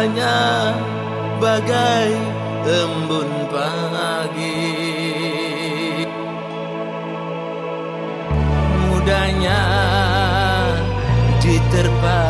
indahnya bagai embun pagi. Mudahnya diterpa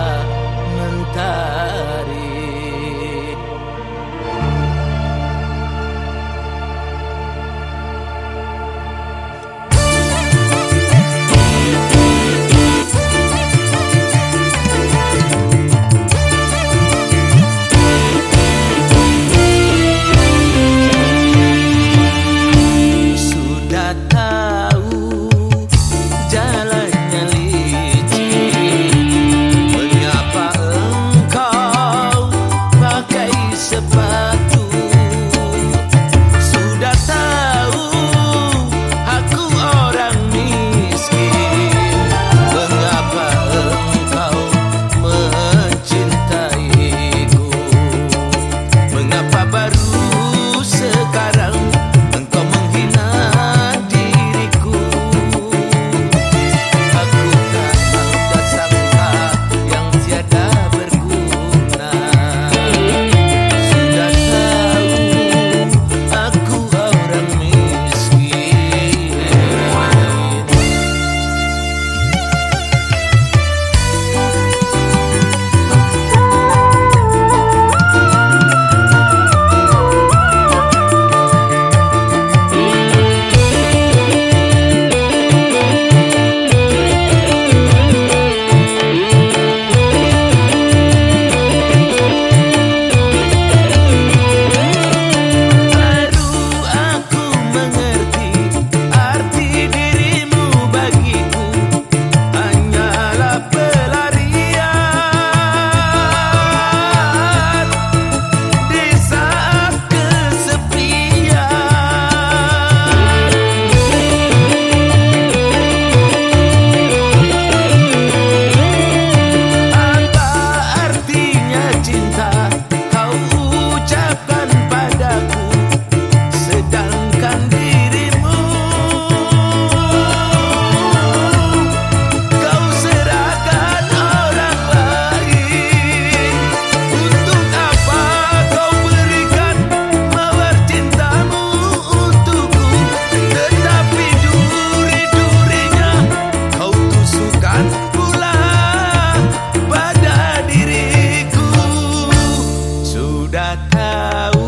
tahu